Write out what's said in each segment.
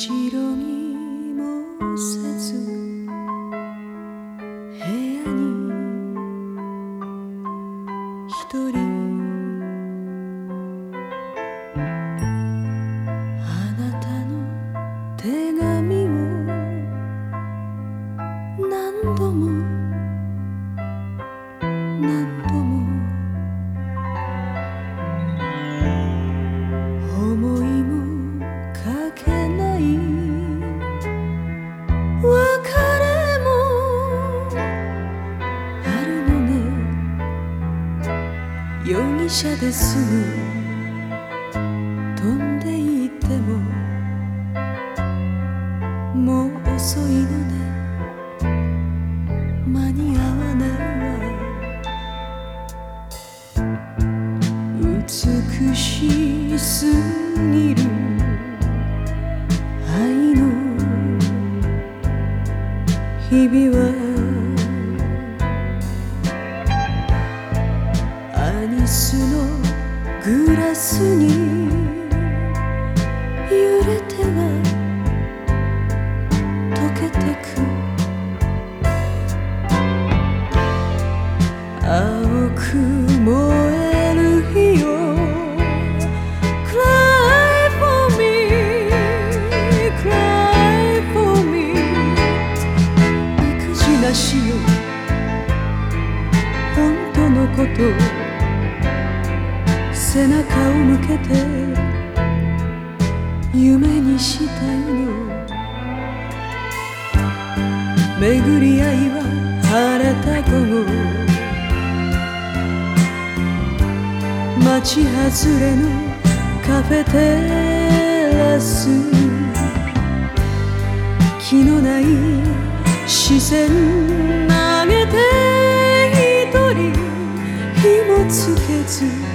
みじろぎもせず部屋に一人あなたの手紙を何度も何度も思い容疑者です。ぐ飛んでいってももう遅いのね。間に合わないわ。美しすぎる。愛の日々はグラスに揺れては溶けてく。青く燃える日よ Cry for me Cry for me 育児なしよ。本当のこと背中を向けて夢にしたいの。巡り合いは晴れた午後町外れのカフェテラス。気のない視線投げて一人火もつけず。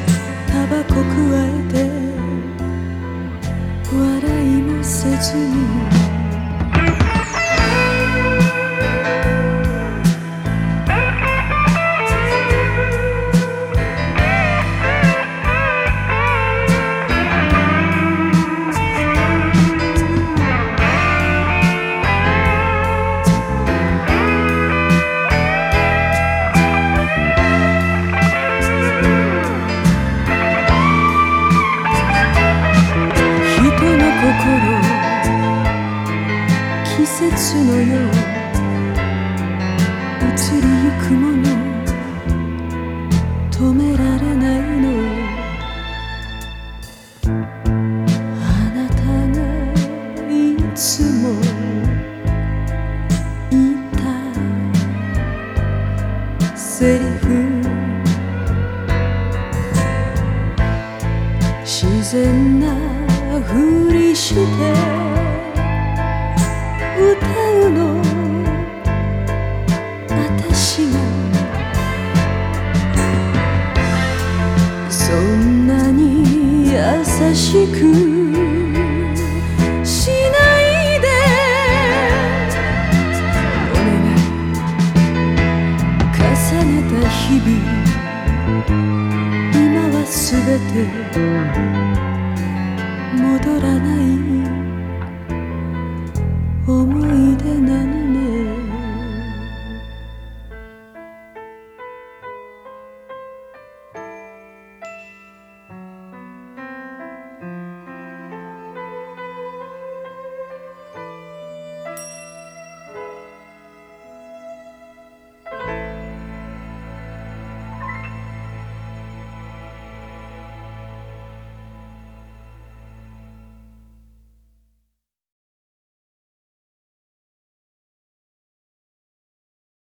バコくわえて笑いもせずに。季節のよう。移りゆくもの。止められないの。あなたがいつも言ったセリフ。自然なふりして。そんなに優しくしないで。俺が重ねた日々。今はすべて戻らない。思い出なの。